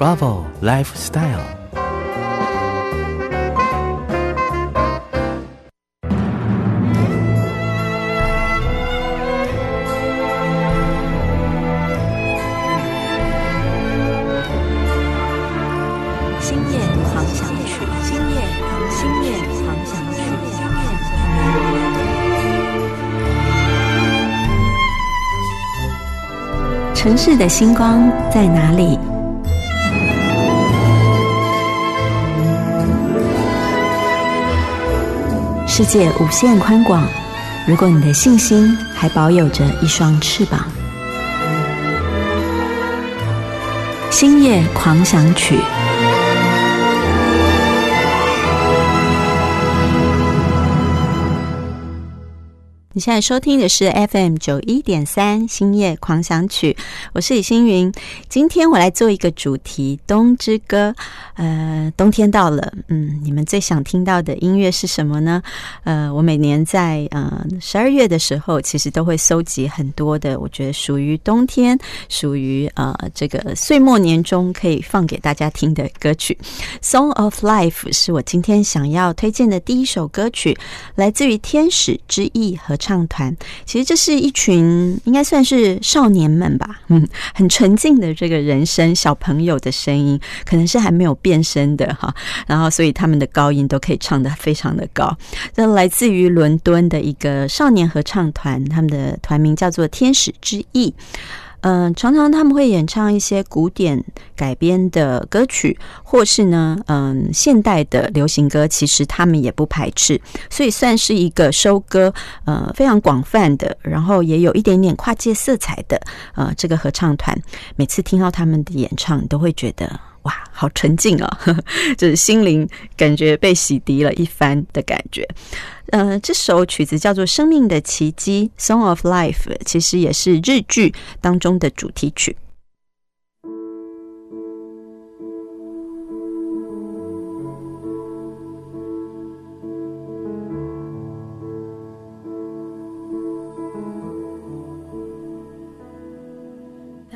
Bravo Lifestyle。城市的星光在哪里？世界无限宽广，如果你的信心还保有着一双翅膀，星夜狂想曲。现在收听的是 FM 九一点三星夜狂想曲，我是李星云。今天我来做一个主题《冬之歌》。呃，冬天到了，嗯，你们最想听到的音乐是什么呢？呃，我每年在呃十二月的时候，其实都会搜集很多的，我觉得属于冬天、属于呃这个岁末年终可以放给大家听的歌曲。《Song of Life》是我今天想要推荐的第一首歌曲，来自于天使之翼合唱唱团。其实这是一群应该算是少年们吧，嗯，很纯净的这个人声，小朋友的声音，可能是还没有变。声的哈，然后所以他们的高音都可以唱得非常的高。这来自于伦敦的一个少年合唱团，他们的团名叫做天使之翼。嗯，常常他们会演唱一些古典改编的歌曲，或是呢，嗯，现代的流行歌，其实他们也不排斥，所以算是一个收歌呃非常广泛的，然后也有一点点跨界色彩的呃这个合唱团。每次听到他们的演唱，都会觉得。哇，好沉静啊，就是心灵感觉被洗涤了一番的感觉。呃，这首曲子叫做《生命的奇迹》（Song of Life），其实也是日剧当中的主题曲。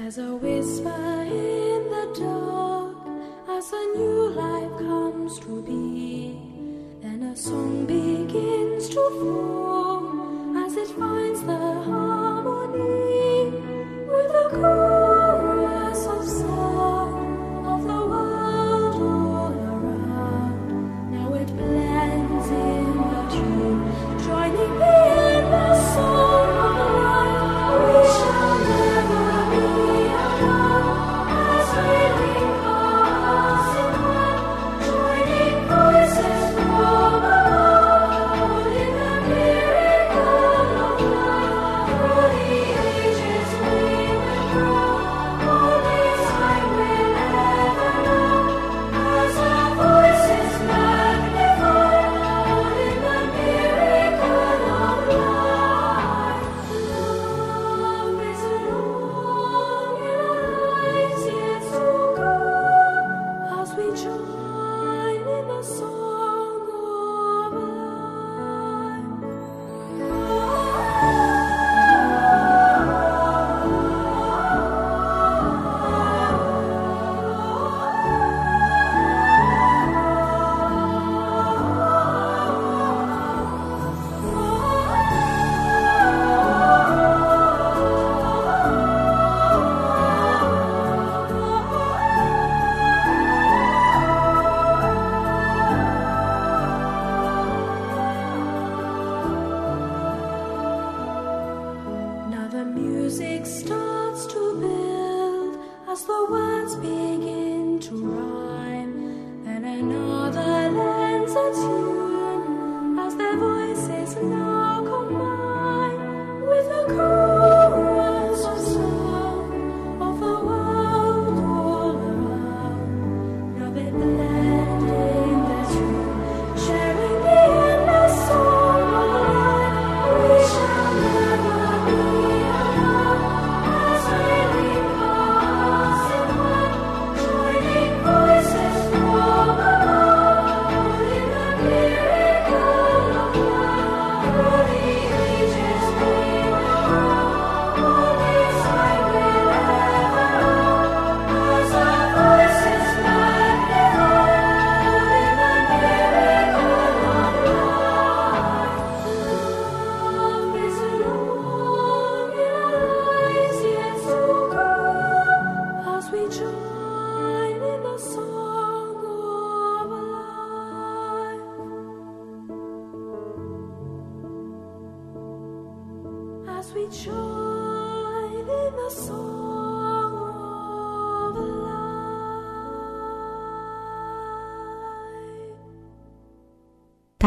as a whisper. As a new life comes to be, then a song begins to form as it finds the harmony with the chorus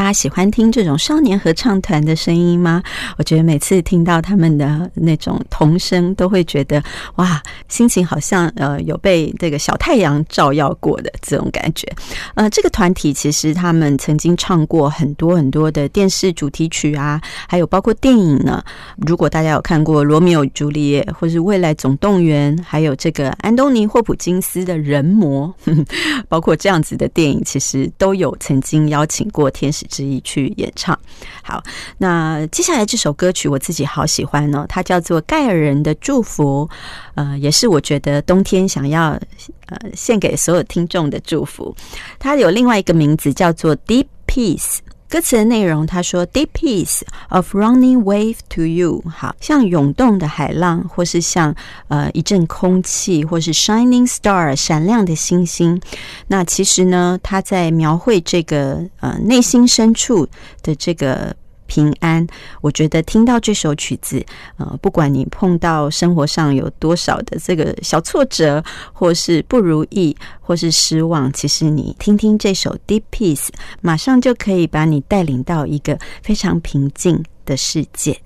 家喜欢听这种少年合唱团的声音吗？我觉得每次听到他们的那种童声，都会觉得哇，心情好像呃有被这个小太阳照耀过的这种感觉。呃，这个团体其实他们曾经唱过很多很多的电视主题曲啊，还有包括电影呢。如果大家有看过《罗密欧与朱丽叶》或是《未来总动员》，还有这个安东尼·霍普金斯的人魔，包括这样子的电影，其实都有曾经邀请过天使。之一去演唱，好，那接下来这首歌曲我自己好喜欢哦，它叫做《盖尔人的祝福》，呃，也是我觉得冬天想要呃献给所有听众的祝福。它有另外一个名字叫做《Deep Peace》。歌词的内容，他说：“Deep peace of running wave to you，好像涌动的海浪，或是像呃一阵空气，或是 shining star 闪亮的星星。那其实呢，他在描绘这个呃内心深处的这个。”平安，我觉得听到这首曲子，呃，不管你碰到生活上有多少的这个小挫折，或是不如意，或是失望，其实你听听这首 Deep Peace，马上就可以把你带领到一个非常平静的世界。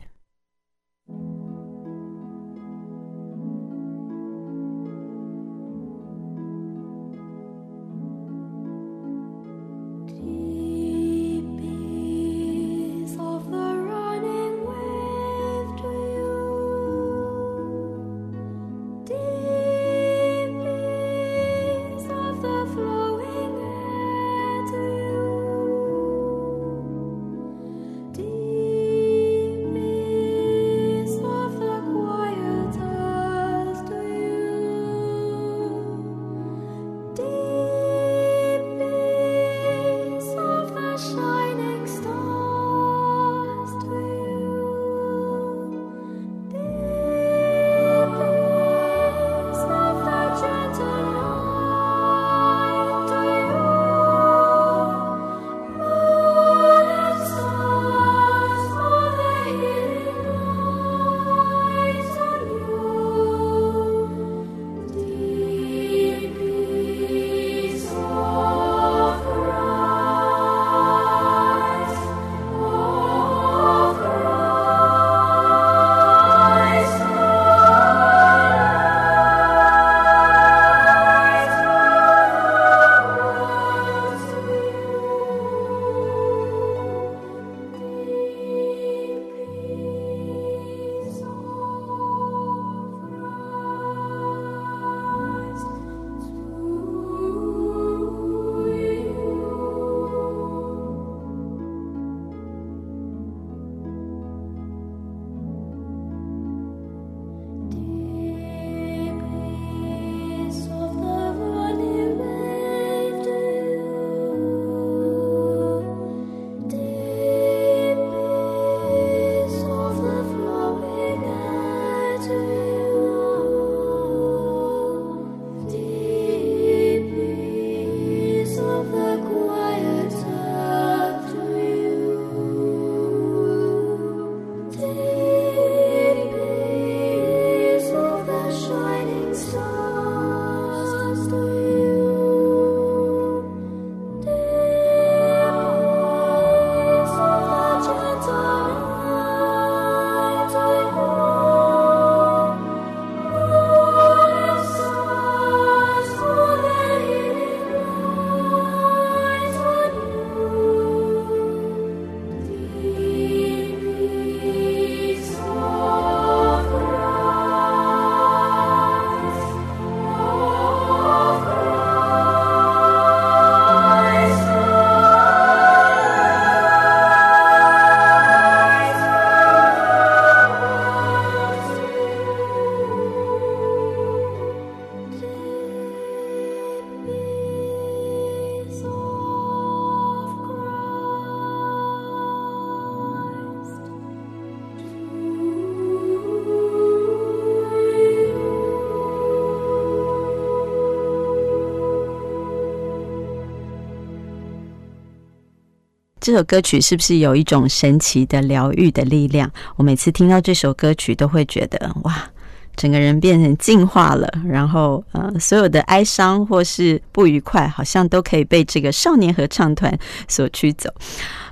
这首歌曲是不是有一种神奇的疗愈的力量？我每次听到这首歌曲，都会觉得哇，整个人变成进化了，然后呃，所有的哀伤或是不愉快，好像都可以被这个少年合唱团所驱走。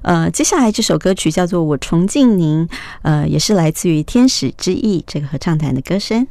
呃，接下来这首歌曲叫做《我崇敬您》，呃，也是来自于天使之翼这个合唱团的歌声。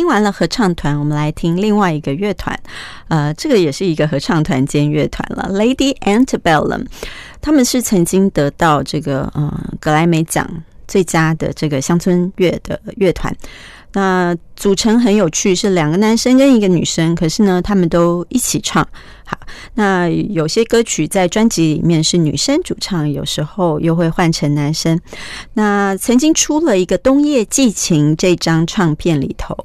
听完了合唱团，我们来听另外一个乐团。呃，这个也是一个合唱团兼乐团了，Lady Antebellum。他们是曾经得到这个呃格莱美奖最佳的这个乡村乐的乐团。那组成很有趣，是两个男生跟一个女生，可是呢，他们都一起唱。好，那有些歌曲在专辑里面是女生主唱，有时候又会换成男生。那曾经出了一个《冬夜寄情》这张唱片里头，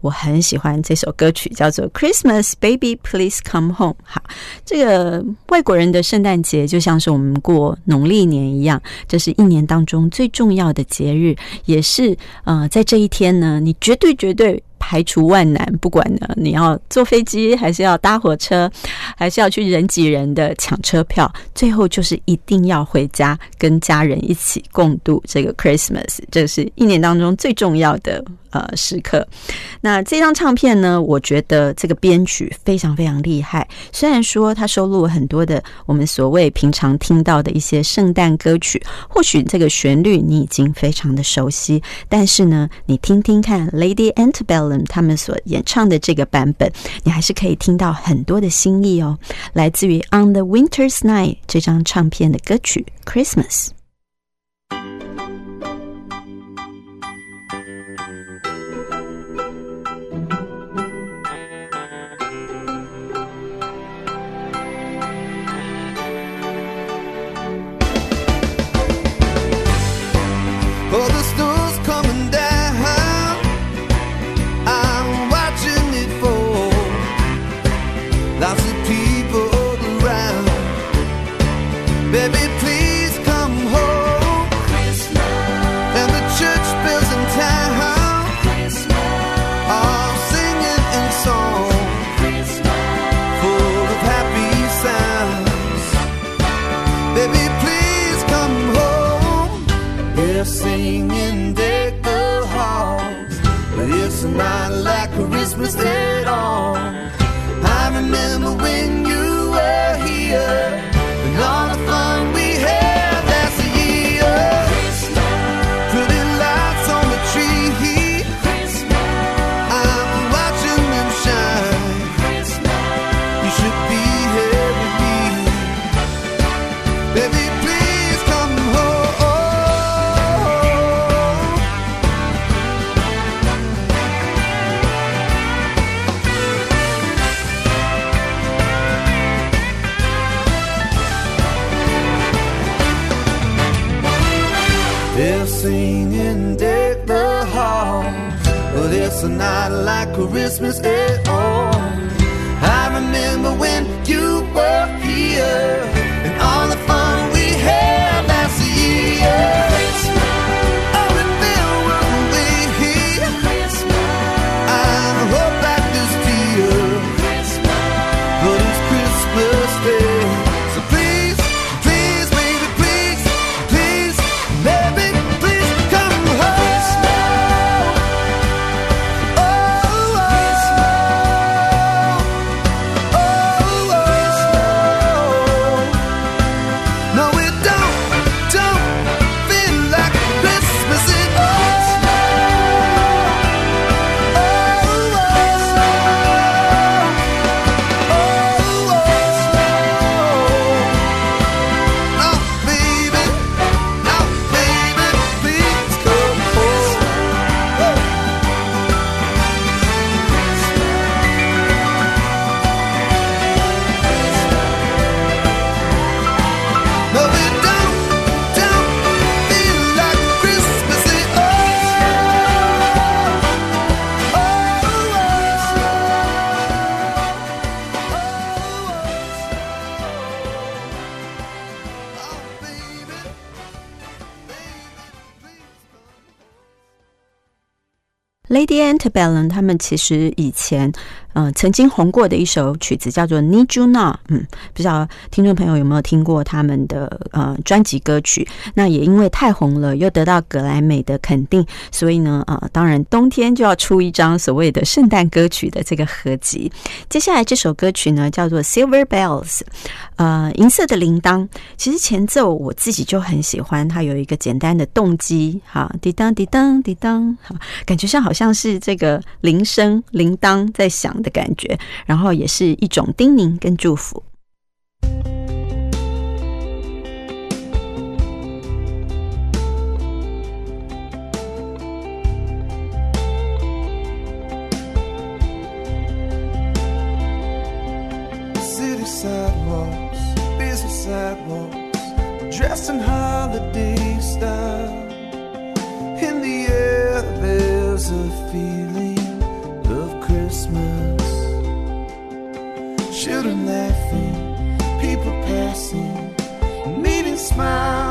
我很喜欢这首歌曲，叫做《Christmas Baby Please Come Home》。好，这个外国人的圣诞节就像是我们过农历年一样，这是一年当中最重要的节日，也是呃，在这一天呢，你绝对绝对。排除万难，不管呢你要坐飞机，还是要搭火车，还是要去人挤人的抢车票，最后就是一定要回家跟家人一起共度这个 Christmas，这是一年当中最重要的。呃，时刻。那这张唱片呢？我觉得这个编曲非常非常厉害。虽然说它收录了很多的我们所谓平常听到的一些圣诞歌曲，或许这个旋律你已经非常的熟悉，但是呢，你听听看 Lady Antebellum 他们所演唱的这个版本，你还是可以听到很多的新意哦。来自于 On the Winter's Night 这张唱片的歌曲 Christmas。not like Christmas at all. I remember when Christmas Eve. No, it Antebellum 他们其实以前。嗯，曾经红过的一首曲子叫做《Need You Now》。嗯，不知道听众朋友有没有听过他们的呃专辑歌曲？那也因为太红了，又得到格莱美的肯定，所以呢，啊，当然冬天就要出一张所谓的圣诞歌曲的这个合集。接下来这首歌曲呢，叫做《Silver Bells》，呃，银色的铃铛。其实前奏我自己就很喜欢，它有一个简单的动机，哈，滴当滴当滴当，哈，感觉上好像是这个铃声铃铛在响。的感觉，然后也是一种叮咛跟祝福。children passing, meeting smile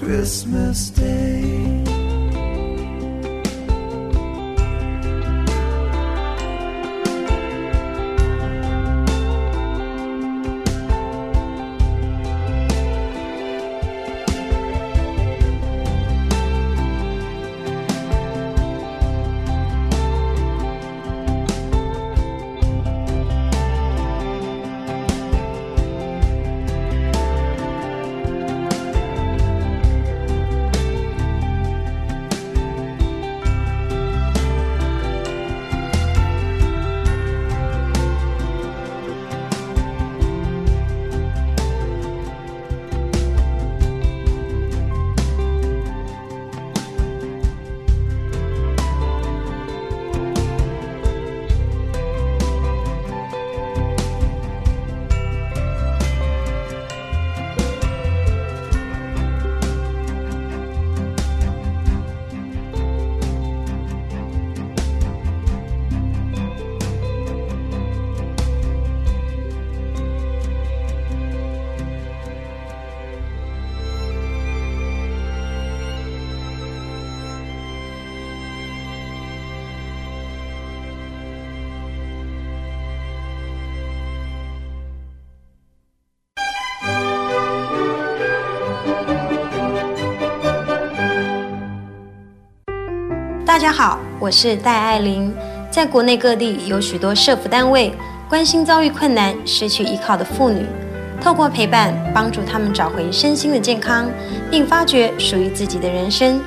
Christmas Day. 我是戴爱玲。在国内各地有许多社福单位关心遭遇困难、失去依靠的妇女，透过陪伴，帮助她们找回身心的健康，并发掘属于自己的人生。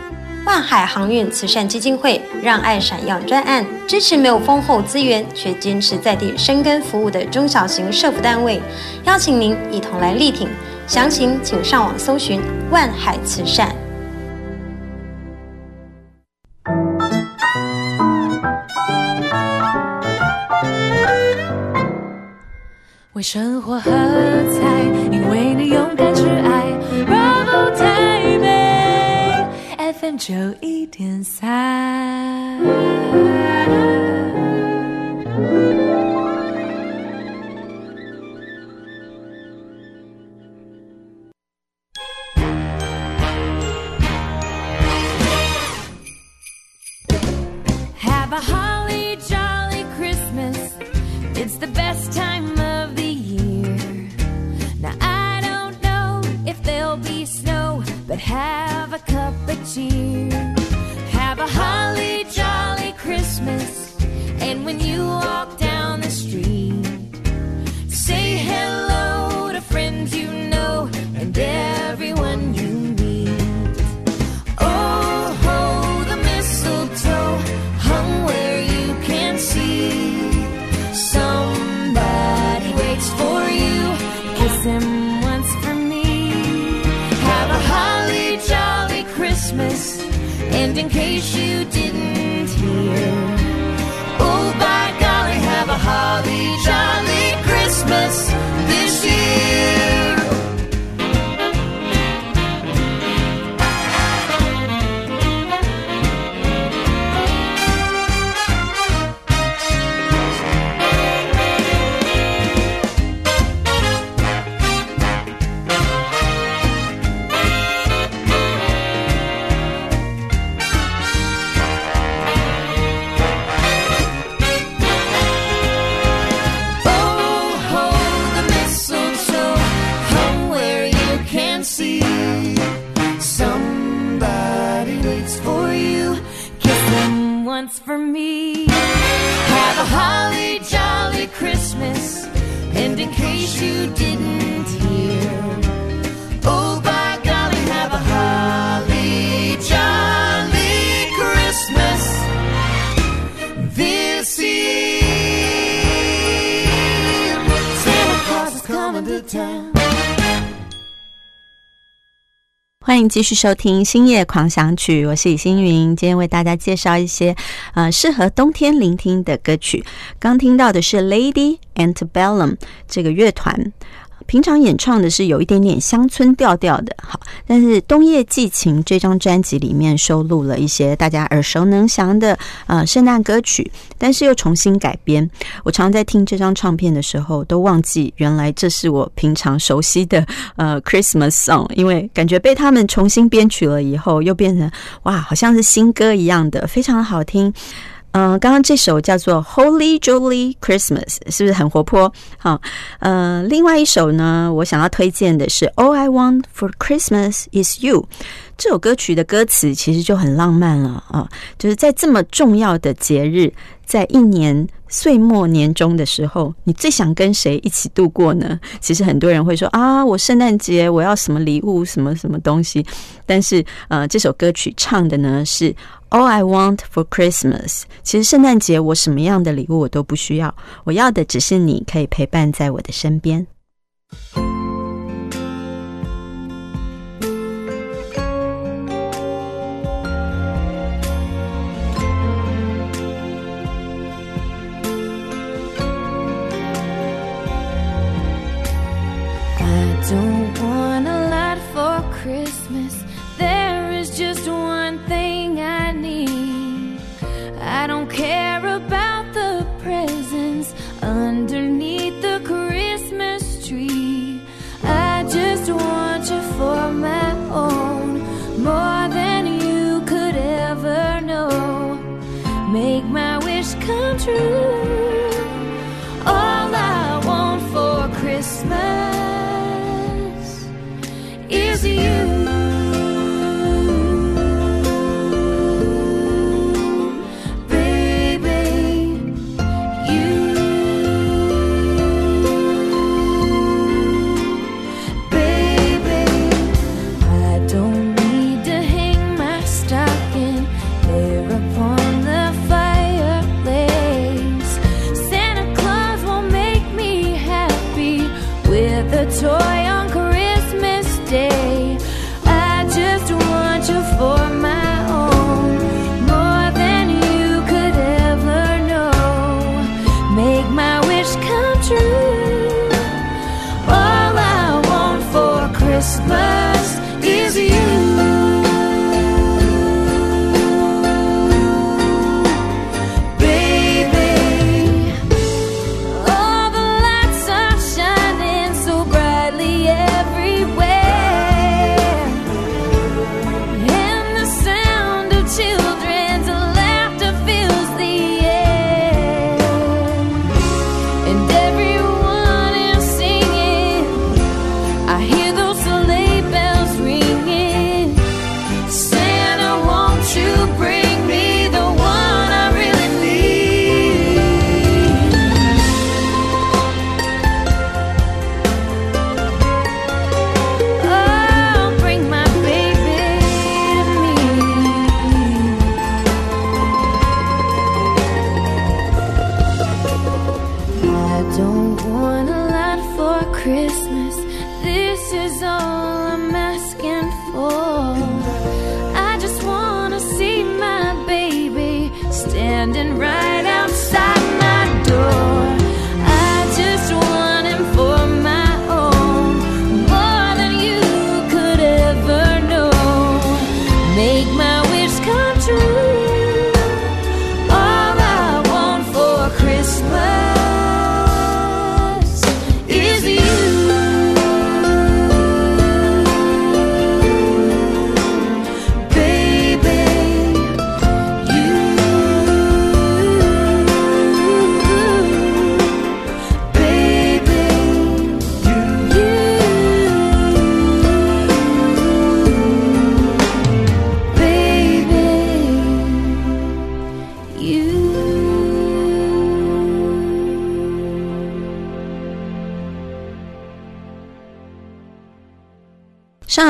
万海航运慈善基金会让爱闪耀专案支持没有丰厚资源却坚持在地生根服务的中小型社福单位，邀请您一同来力挺。详情请上网搜寻万海慈善。为生活喝彩，因为你勇敢去爱。Bravo 台北 FM 九一点三。But have a cup of cheer. Have a holly jolly Christmas. And when you walk down the street, And in case you didn't hear, oh by golly, have a holly jolly Christmas this year. 继续收听《星夜狂想曲》，我是李星云。今天为大家介绍一些呃适合冬天聆听的歌曲。刚听到的是 Lady Antebellum 这个乐团。平常演唱的是有一点点乡村调调的，好，但是《冬夜寄情》这张专辑里面收录了一些大家耳熟能详的呃圣诞歌曲，但是又重新改编。我常常在听这张唱片的时候，都忘记原来这是我平常熟悉的呃 Christmas song，因为感觉被他们重新编曲了以后，又变成哇，好像是新歌一样的，非常好听。嗯、刚刚这首叫做《Holy Jolly Christmas》，是不是很活泼？好，呃，另外一首呢，我想要推荐的是《All I Want for Christmas Is You》。这首歌曲的歌词其实就很浪漫了啊，就是在这么重要的节日，在一年岁末年终的时候，你最想跟谁一起度过呢？其实很多人会说啊，我圣诞节我要什么礼物，什么什么东西。但是呃，这首歌曲唱的呢是 All I want for Christmas。其实圣诞节我什么样的礼物我都不需要，我要的只是你可以陪伴在我的身边。Underneath the Christmas tree. I just want you for my own, more than you could ever know. Make my wish come true.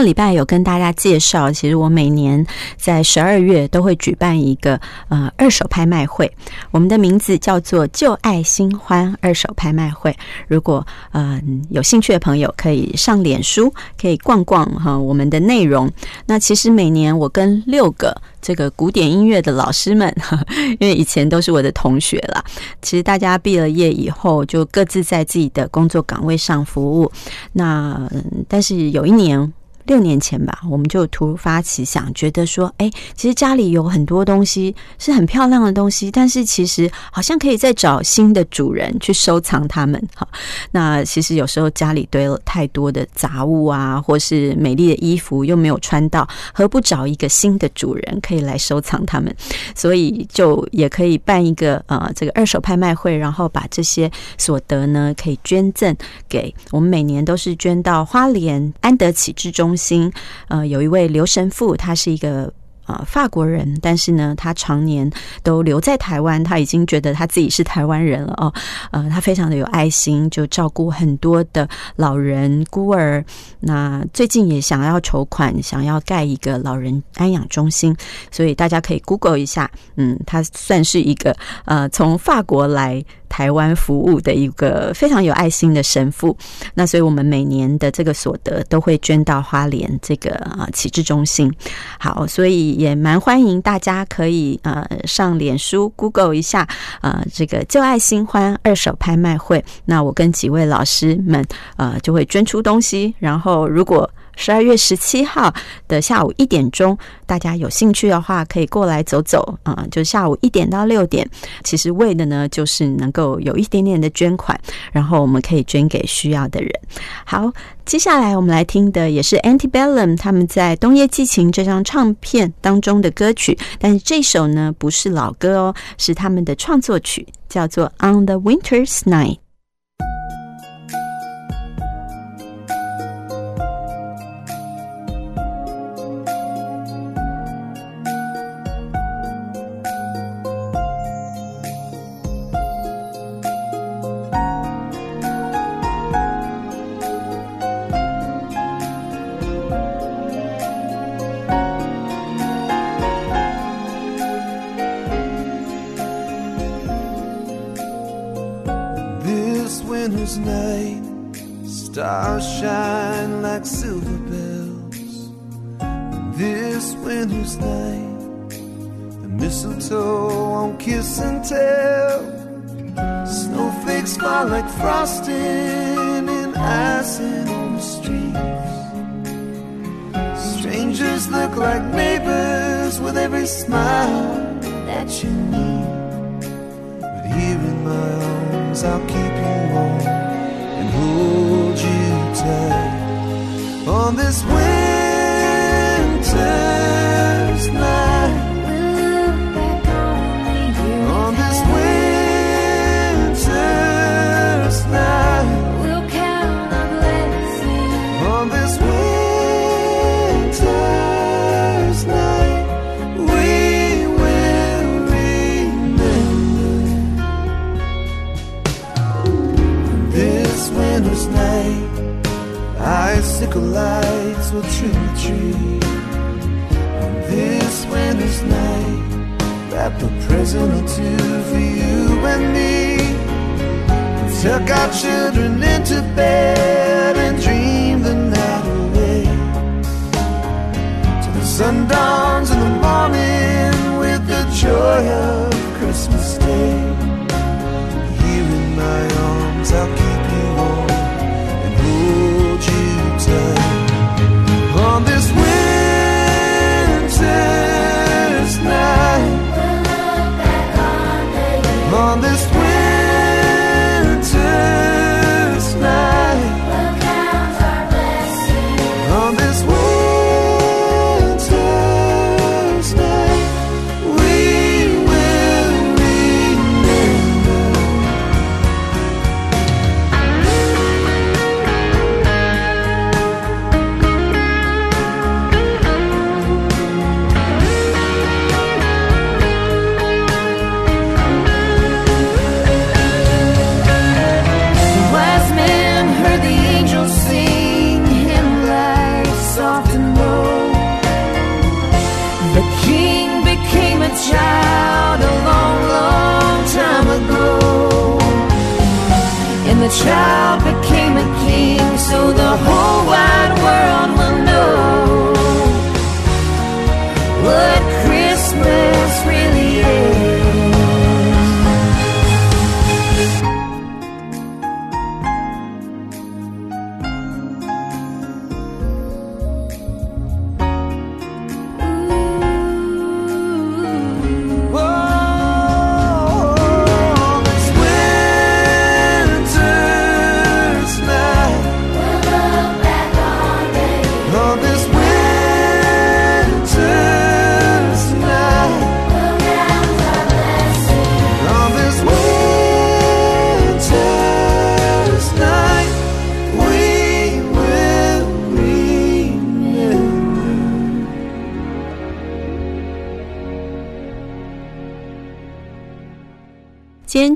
个礼拜有跟大家介绍，其实我每年在十二月都会举办一个呃二手拍卖会，我们的名字叫做“旧爱新欢二手拍卖会”。如果呃有兴趣的朋友，可以上脸书，可以逛逛哈我们的内容。那其实每年我跟六个这个古典音乐的老师们，因为以前都是我的同学啦，其实大家毕了业以后就各自在自己的工作岗位上服务。那嗯但是有一年。六年前吧，我们就突发奇想，觉得说，哎，其实家里有很多东西是很漂亮的东西，但是其实好像可以再找新的主人去收藏它们。哈，那其实有时候家里堆了太多的杂物啊，或是美丽的衣服又没有穿到，何不找一个新的主人可以来收藏它们？所以就也可以办一个呃这个二手拍卖会，然后把这些所得呢可以捐赠给我们，每年都是捐到花莲安德启之中中心。呃，有一位刘神父，他是一个。呃，法国人，但是呢，他常年都留在台湾，他已经觉得他自己是台湾人了哦。呃，他非常的有爱心，就照顾很多的老人孤儿。那最近也想要筹款，想要盖一个老人安养中心，所以大家可以 Google 一下。嗯，他算是一个呃从法国来台湾服务的一个非常有爱心的神父。那所以我们每年的这个所得都会捐到花莲这个啊启智中心。好，所以也蛮欢迎大家可以呃上脸书 Google 一下呃这个旧爱新欢二手拍卖会。那我跟几位老师们呃就会捐出东西，然后如果十二月十七号的下午一点钟，大家有兴趣的话，可以过来走走啊、就下午一点到六点。其实为的呢，就是能够有一点点的捐款，然后我们可以捐给需要的人。好，接下来我们来听的也是 Antebellum 他们在《冬夜寄情》这张唱片当中的歌曲，但是这首呢不是老歌哦，是他们的创作曲，叫做《On the Winter's Night》。Mistletoe won't kiss and tell. Snowflakes fall like frosting in icing on the streets. Strangers look like neighbors with every smile that you need. But here in my arms, I'll keep you warm and hold you tight. On this winter's a or two for you and me. tuck our children into bed and dream the night away. Till the sun dawns in the morning with the joy of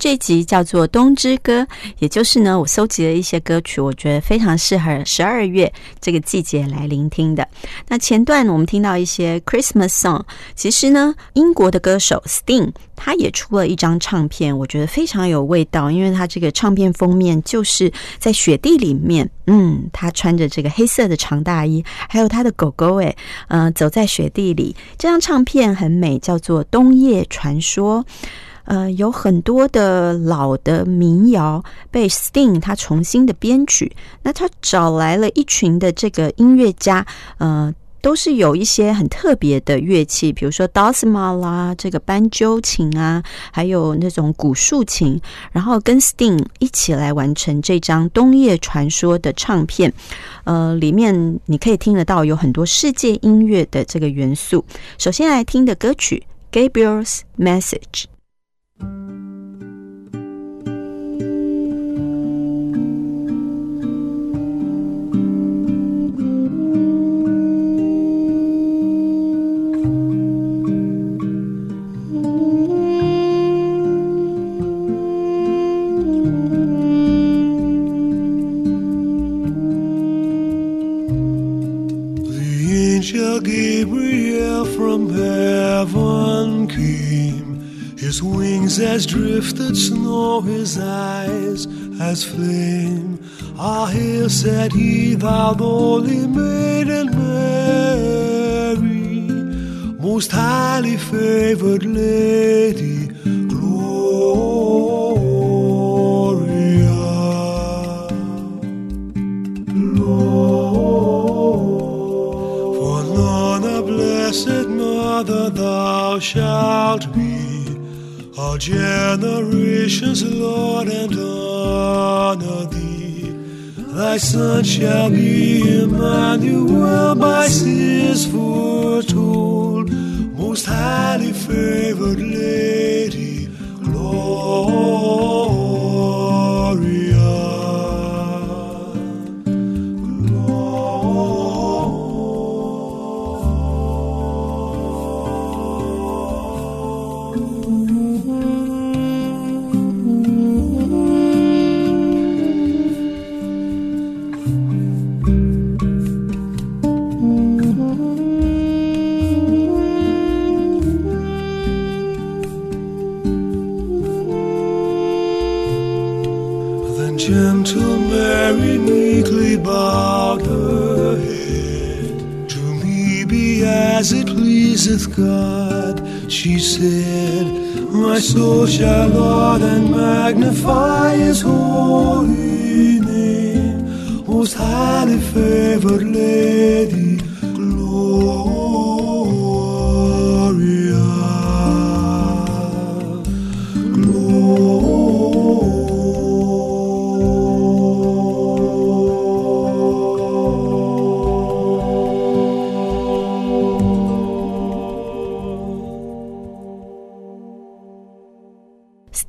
这集叫做《冬之歌》，也就是呢，我搜集了一些歌曲，我觉得非常适合十二月这个季节来聆听的。那前段我们听到一些 Christmas song，其实呢，英国的歌手 Sting 他也出了一张唱片，我觉得非常有味道，因为他这个唱片封面就是在雪地里面，嗯，他穿着这个黑色的长大衣，还有他的狗狗，诶，嗯、走在雪地里。这张唱片很美，叫做《冬夜传说》。呃，有很多的老的民谣被 Sting 他重新的编曲，那他找来了一群的这个音乐家，呃。都是有一些很特别的乐器，比如说 d o s m a 啦，这个斑鸠琴啊，还有那种古竖琴，然后跟 Sting 一起来完成这张《冬夜传说》的唱片。呃，里面你可以听得到有很多世界音乐的这个元素。首先来听的歌曲《Gabriel's Message》。As flame. Ah, hail, said he, thou holy maiden Mary, most highly favored lady, Gloria. For none a blessed mother thou shalt be, all my son shall be Emmanuel, my sins for. Meekly bowed her head. To me be as it pleaseth God, she said. My soul shall laud and magnify his holy name. Most highly favored lady,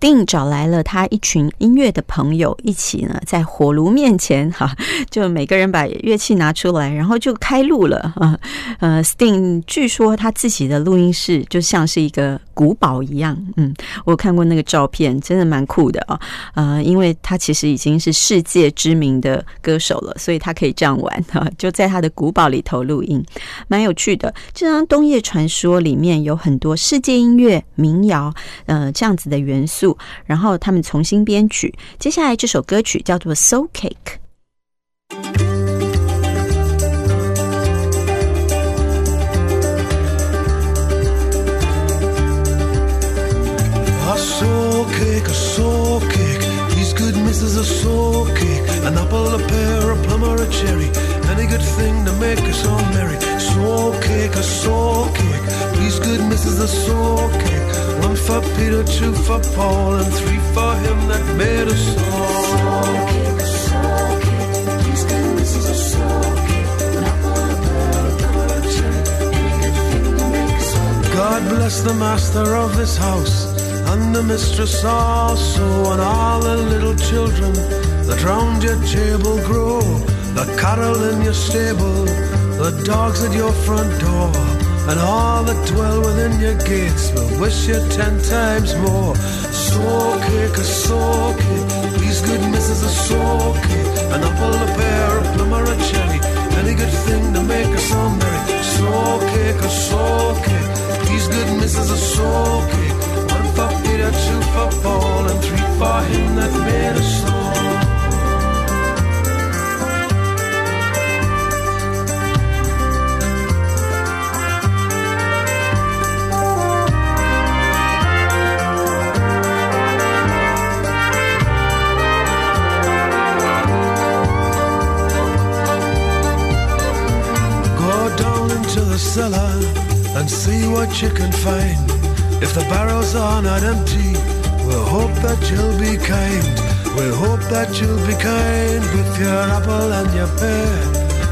Sting 找来了他一群音乐的朋友，一起呢在火炉面前哈，就每个人把乐器拿出来，然后就开录了啊。呃，Sting 据说他自己的录音室就像是一个古堡一样，嗯，我看过那个照片，真的蛮酷的啊。呃，因为他其实已经是世界知名的歌手了，所以他可以这样玩哈，就在他的古堡里头录音，蛮有趣的。这张《冬夜传说》里面有很多世界音乐、民谣，呃，这样子的元素。然后他们重新编曲，接下来这首歌曲叫做《Soul Cake》。A soul cake, a soul cake. These good misses a soul cake. An apple, a pear, a plum, or a cherry. Any good thing to make us all merry. Soul cake, a soul cake. These good misses a soul cake. One for Peter, two for Paul, and three for him that made us all. Kick. These good missus are salty. God bless the master of this house and the mistress also, and all the little children that round your table grow. The cattle in your stable, the dogs at your front door, and all that dwell within your gates will wish you ten times more. Soul cake, these good misses a soul cake, an apple, a pear, a plum, or a cherry, any good thing to make us all merry. Soul cake, these good misses a soul cake, one for Peter, two for Paul, and three for him that made us all. Cellar and see what you can find. If the barrels are not empty, we'll hope that you'll be kind. We'll hope that you'll be kind with your apple and your pear.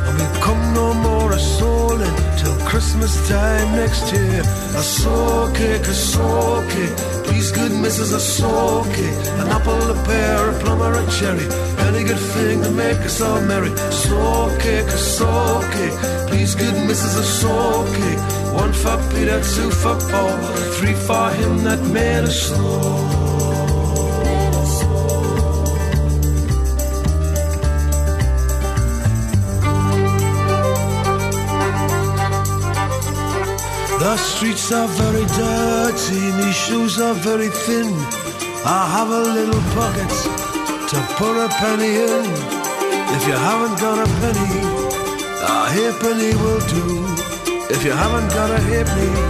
And we'll come no more a souling till Christmas time next year. A soul a soul. These good misses a soul. An apple, a pear, a plum, or a cherry. Any good thing to make us all merry. Soul a soul. Please, good misses a soul cake. One for Peter, two for Paul, three for him that made us all. The streets are very dirty, my shoes are very thin. I have a little pocket to put a penny in. If you haven't got a penny, a halfpenny will do. If you haven't got a halfpenny,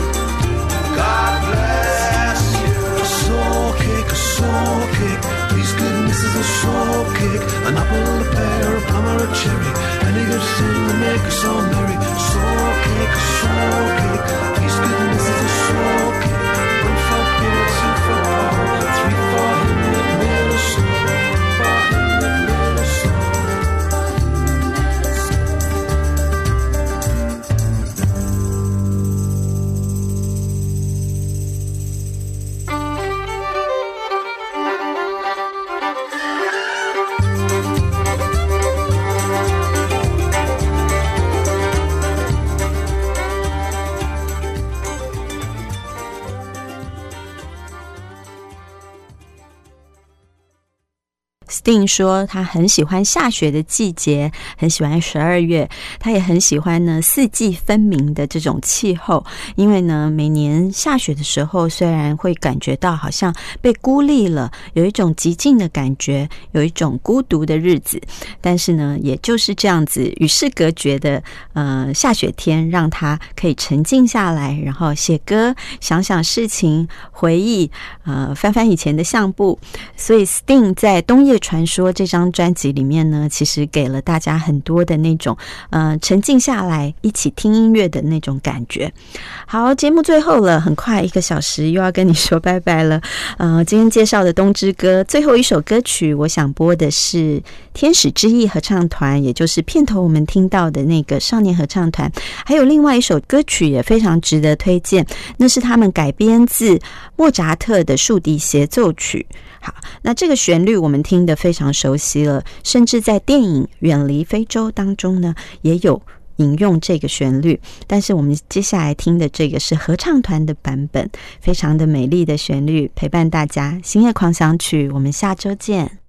God bless you. A soul cake, a soul cake. Please goodness is a soul cake. An apple, a pear, a plum, or a cherry. Any good thing to make us all merry. Soul cake, a soul cake. Please goodness is a soul cake. One for Peter, two for Paul, three for him that made us 定说他很喜欢下雪的季节，很喜欢十二月，他也很喜欢呢四季分明的这种气候，因为呢每年下雪的时候，虽然会感觉到好像被孤立了，有一种极静的感觉，有一种孤独的日子，但是呢，也就是这样子与世隔绝的呃下雪天，让他可以沉静下来，然后写歌，想想事情，回忆，呃，翻翻以前的相簿。所以，Sting 在《冬夜传传说》这张专辑里面呢，其实给了大家很多的那种呃沉静下来一起听音乐的那种感觉。好，节目最后了，很快一个小时又要跟你说拜拜了。呃，今天介绍的《冬之歌》最后一首歌曲，我想播的是天使之翼合唱团，也就是片头我们听到的那个少年合唱团。还有另外一首歌曲也非常值得推荐，那是他们改编自莫扎特的竖笛协奏曲。好，那这个旋律我们听得非常熟悉了，甚至在电影《远离非洲》当中呢，也有引用这个旋律。但是我们接下来听的这个是合唱团的版本，非常的美丽的旋律，陪伴大家《星夜狂想曲》。我们下周见。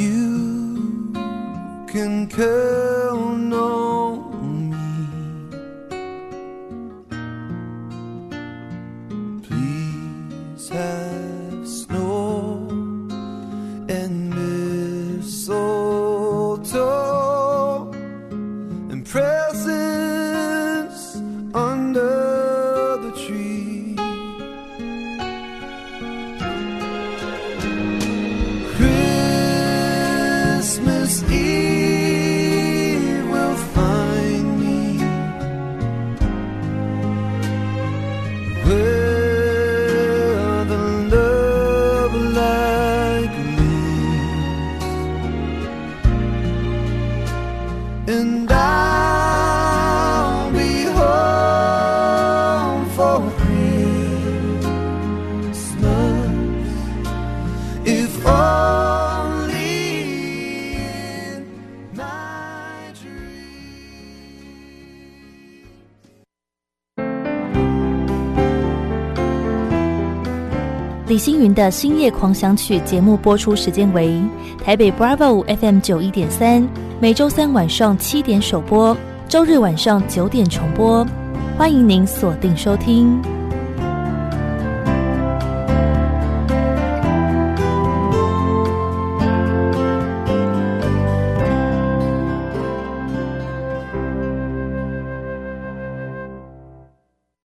You can count on. 李星云的《星夜狂想曲》节目播出时间为台北 Bravo FM 九一点三，每周三晚上七点首播，周日晚上九点重播。欢迎您锁定收听。